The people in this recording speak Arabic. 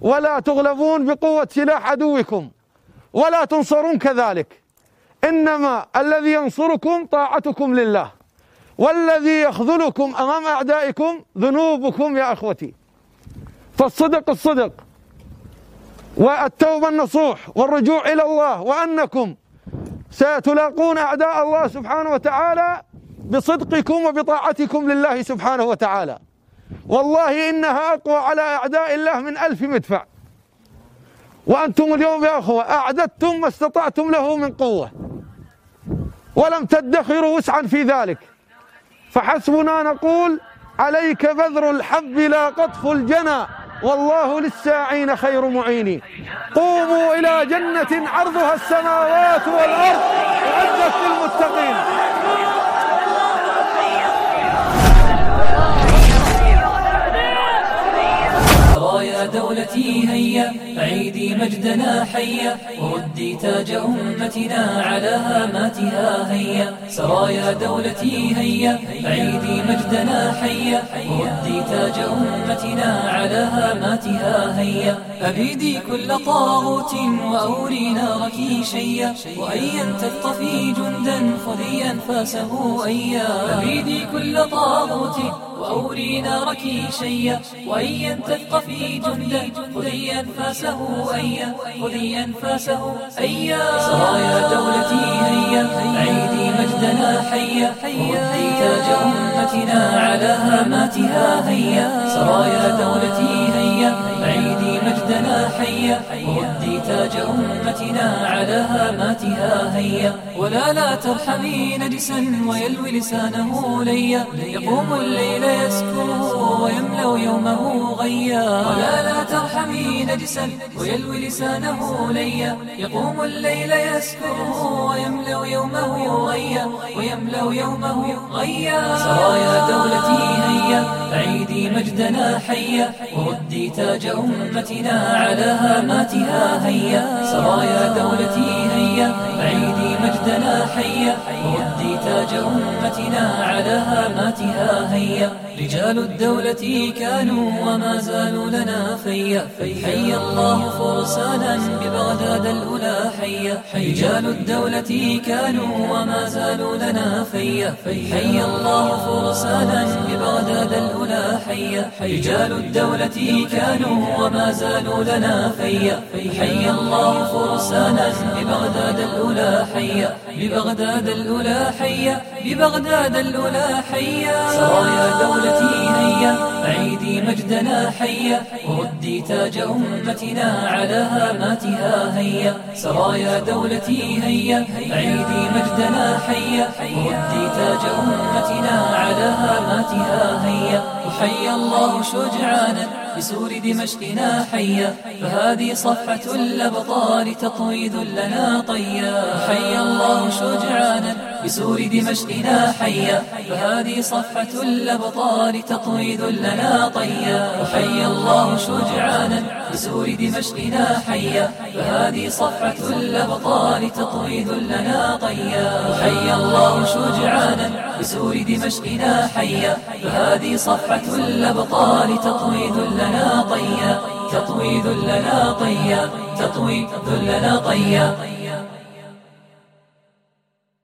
ولا تغلبون بقوة سلاح عدوكم ولا تنصرون كذلك. إنما الذي ينصركم طاعتكم لله والذي يخذلكم أمام أعدائكم ذنوبكم يا أخوتي. فالصدق الصدق والتوبة النصوح والرجوع إلى الله وأنكم ستلاقون أعداء الله سبحانه وتعالى بصدقكم وبطاعتكم لله سبحانه وتعالى. والله إنها أقوى على أعداء الله من ألف مدفع. وأنتم اليوم يا أخوة أعددتم ما استطعتم له من قوة. ولم تدخروا وسعا في ذلك. فحسبنا نقول عليك بذر الحب لا قطف الجنى والله للساعين خير معين قوموا إلى جنة عرضها السماوات والأرض. دولتي هيا عيدي مجدنا حيا وردي تاج أمتنا على هاماتها هيا. سرايا دولتي هيا عيدي مجدنا حيا وردي تاج أمتنا على هاماتها هيا. أبيدي كل طاغوت وأوري نارك شيا وأيا تثقفي جندا خذي أنفاسه أيا. أبيدي كل طاغوت وأوري نارك شيا وأيا تثقفي جندا خذي أنفاسه أيا خذي أنفاسه أيا. سرايا دولتي هيا عيدي مجدنا حيا وردي تاج أمتنا على هاماتها هيا. سرايا دولتي هيا عيدي مجدنا حيا وردي تاج أمتنا على هاماتها هيا. ولا لا ترحمي نجسا ويلوي لسانه ليا. يقوم الليل يسكر ويملأ يومه غيا. ولا لا ترحمي نجسا ويلوي لسانه ليا. يقوم الليل يسكر ويملأ يومه غيا. ويملأ يومه غيا. سرايا دولتي هيا. عيدي مجدنا حيا. وردي تاج أمتنا على هاماتها هيا. سرايا دولتي هيا مجدنا حيا وردي تاج أمتنا على هاماتها هيا. رجال الدولة كانوا وما زالوا لنا فيا. حي الله فرسانا ببغداد الأولى حيا. رجال الدولة كانوا وما زالوا لنا فيا. حي الله فرسانا ببغداد الأولى حيا. رجال الدولة كانوا وما زالوا لنا فيا. حي الله فرسانا ببغداد الأولى حيا. ببغداد الأولى حيا ببغداد الأولى حيا. سرايا دولتي هيا عيدي مجدنا حيا وردي تاج أمتنا على هاماتها هيا. سرايا دولتي هيا عيدي مجدنا حيا وردي تاج أمتنا على هاماتها هيا. وحي الله شجعانا بسور دمشقنا حيا فهذه صفحة الأبطال تطوي ذلنا طيا حي الله شجعانا بسور دمشقنا حيا فهذه صفحة الأبطال تطوي ذلنا طيا. وحي الله شجعانا بسور دمشقنا حيا فهذه صفحة الأبطال تطوي ذلنا طيا. وحي الله شجعانا بسور دمشقنا حيا فهذه صفحة الأبطال تطوي ذلنا طيا. تطوي ذلنا طيا تطوي ذلنا طيا.